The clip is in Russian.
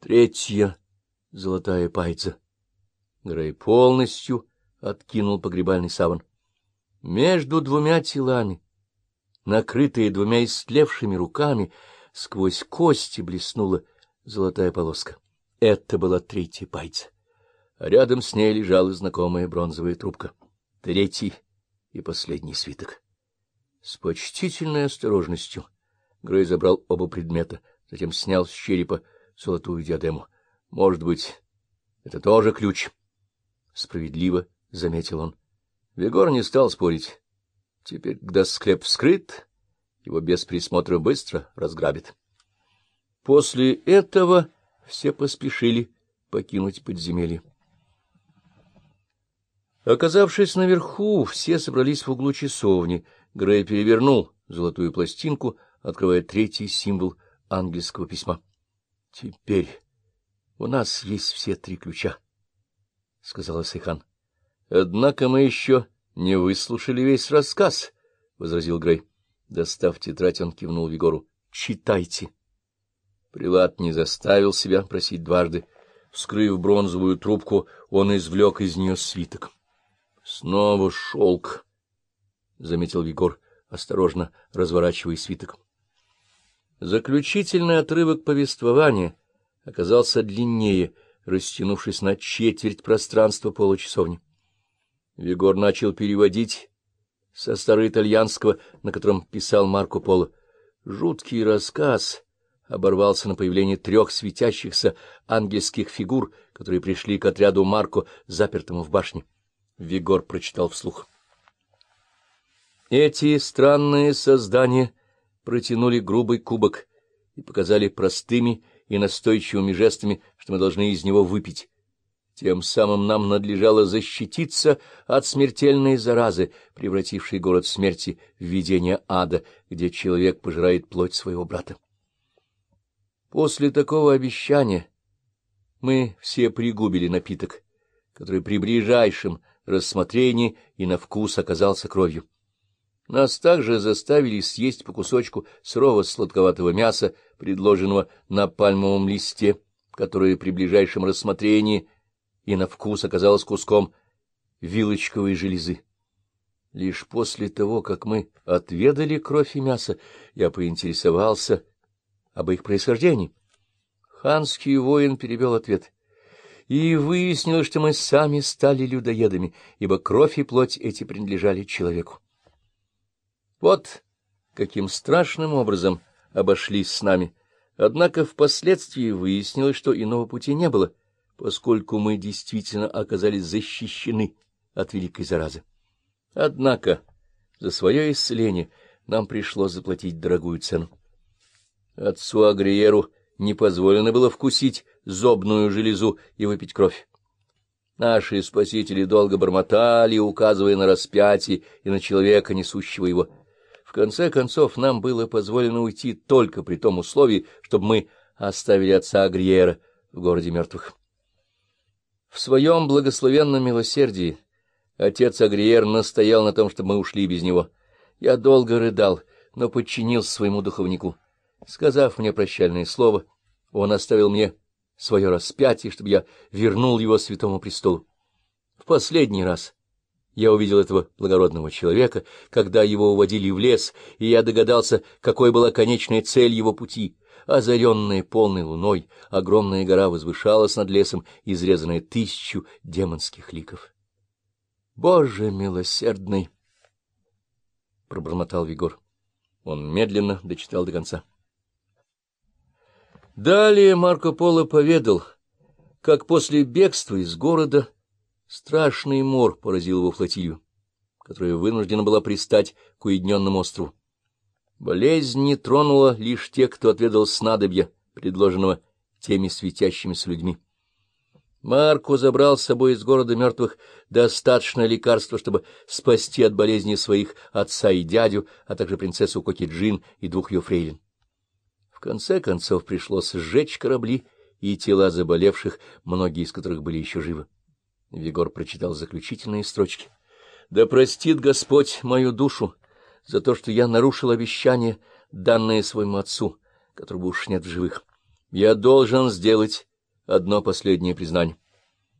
Третья золотая пайца. Грей полностью откинул погребальный саван. Между двумя телами, накрытые двумя истлевшими руками, сквозь кости блеснула золотая полоска. Это была третья пайца. А рядом с ней лежала знакомая бронзовая трубка. Третий и последний свиток. С почтительной осторожностью Грей забрал оба предмета, затем снял с черепа золотую диадему. Может быть, это тоже ключ? Справедливо заметил он. Вегор не стал спорить. Теперь, когда склеп вскрыт, его без присмотра быстро разграбят. После этого все поспешили покинуть подземелье. Оказавшись наверху, все собрались в углу часовни. Грей перевернул золотую пластинку, открывая третий символ ангельского письма. — Теперь у нас есть все три ключа, — сказала Сейхан. — Однако мы еще не выслушали весь рассказ, — возразил Грей. Достав тетрадь, он кивнул Вигору. — Читайте. Прилад не заставил себя просить дважды. Вскрыв бронзовую трубку, он извлек из нее свиток. — Снова шелк, — заметил Вигор, осторожно разворачивая свиток. Заключительный отрывок повествования оказался длиннее, растянувшись на четверть пространства получасовни. Вигор начал переводить со староитальянского, на котором писал Марко Поло. Жуткий рассказ оборвался на появление трех светящихся ангельских фигур, которые пришли к отряду Марко, запертому в башне. Вигор прочитал вслух. Эти странные создания протянули грубый кубок и показали простыми и настойчивыми жестами, что мы должны из него выпить. Тем самым нам надлежало защититься от смертельной заразы, превратившей город смерти в видение ада, где человек пожирает плоть своего брата. После такого обещания мы все пригубили напиток, который при ближайшем рассмотрении и на вкус оказался кровью. Нас также заставили съесть по кусочку сырого сладковатого мяса, предложенного на пальмовом листе, которое при ближайшем рассмотрении и на вкус оказалось куском вилочковой железы. Лишь после того, как мы отведали кровь и мясо, я поинтересовался об их происхождении. Ханский воин перевел ответ. И выяснилось, что мы сами стали людоедами, ибо кровь и плоть эти принадлежали человеку. Вот каким страшным образом обошлись с нами. Однако впоследствии выяснилось, что иного пути не было, поскольку мы действительно оказались защищены от великой заразы. Однако за свое исцеление нам пришлось заплатить дорогую цену. Отцу Агриеру не позволено было вкусить зобную железу и выпить кровь. Наши спасители долго бормотали, указывая на распятие и на человека, несущего его. В конце концов, нам было позволено уйти только при том условии, чтобы мы оставили отца Агриера в городе мертвых. В своем благословенном милосердии отец Агриер настоял на том, чтобы мы ушли без него. Я долго рыдал, но подчинился своему духовнику. Сказав мне прощальное слово, он оставил мне свое распятие, чтобы я вернул его святому престолу. В последний раз я увидел этого благородного человека, когда его уводили в лес, и я догадался, какой была конечная цель его пути. Озаренная полной луной, огромная гора возвышалась над лесом, изрезанная тысячу демонских ликов. — Боже милосердный! — пробормотал Вигор. Он медленно дочитал до конца. Далее Марко Поло поведал, как после бегства из города Страшный мор поразил его флотилию, которая вынуждена была пристать к уединенному острову. Болезнь не тронула лишь тех, кто отведал снадобья, предложенного теми светящимися людьми. Марко забрал с собой из города мертвых достаточно лекарства, чтобы спасти от болезни своих отца и дядю, а также принцессу Кокиджин и двух ее фрейлин. В конце концов пришлось сжечь корабли и тела заболевших, многие из которых были еще живы. Вигор прочитал заключительные строчки. «Да простит Господь мою душу за то, что я нарушил обещание, данное своему отцу, которого уж нет в живых. Я должен сделать одно последнее признание.